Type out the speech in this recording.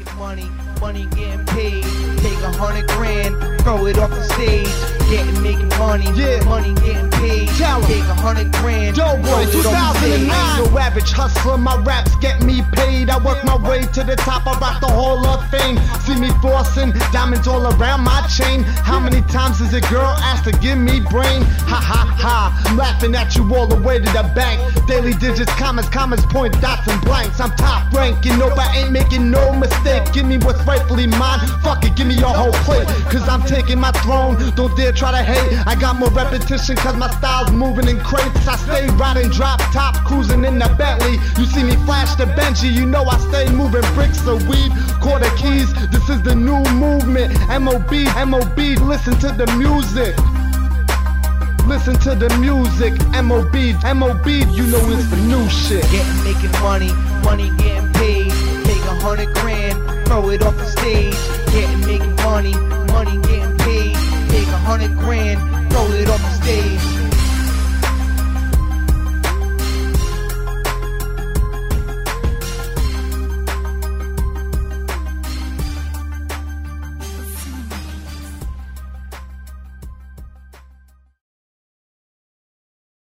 making money, money getting paid. Take a hundred grand, throw it off the stage. Getting making money, Yeah. money getting paid. Tell. Take a hundred grand, Yo, boy, throw it off the 2009. no average hustler, my raps get me paid. I work my way to the top, I rock the Hall of Fame. See me flossing, diamonds all around my chain. How many times has a girl asked to give me brain? Ha ha ha, I'm laughing at you all the way to the bank. Daily digits, commas, commas, point, dots, and blanks. I'm top ranking, nope, I ain't making no mistake. Give me what's rightfully mine, fuck it, give me your whole plate. Cause I'm taking my throne, don't dare try to hate. I got more repetition cause my style's moving in crates. I stay riding drop top, cruising in the Bentley. You see me flash the Benji, you know I stay moving bricks of weed, quarter keys. This is the new movement. MOB, MOB, listen to the music. Listen to the music, MOB, MOB, you know it's the new shit. Getting making money, money getting paid. Take a hundred grand, throw it off the stage. Getting making money, money getting paid. Take a hundred grand, throw it off the stage.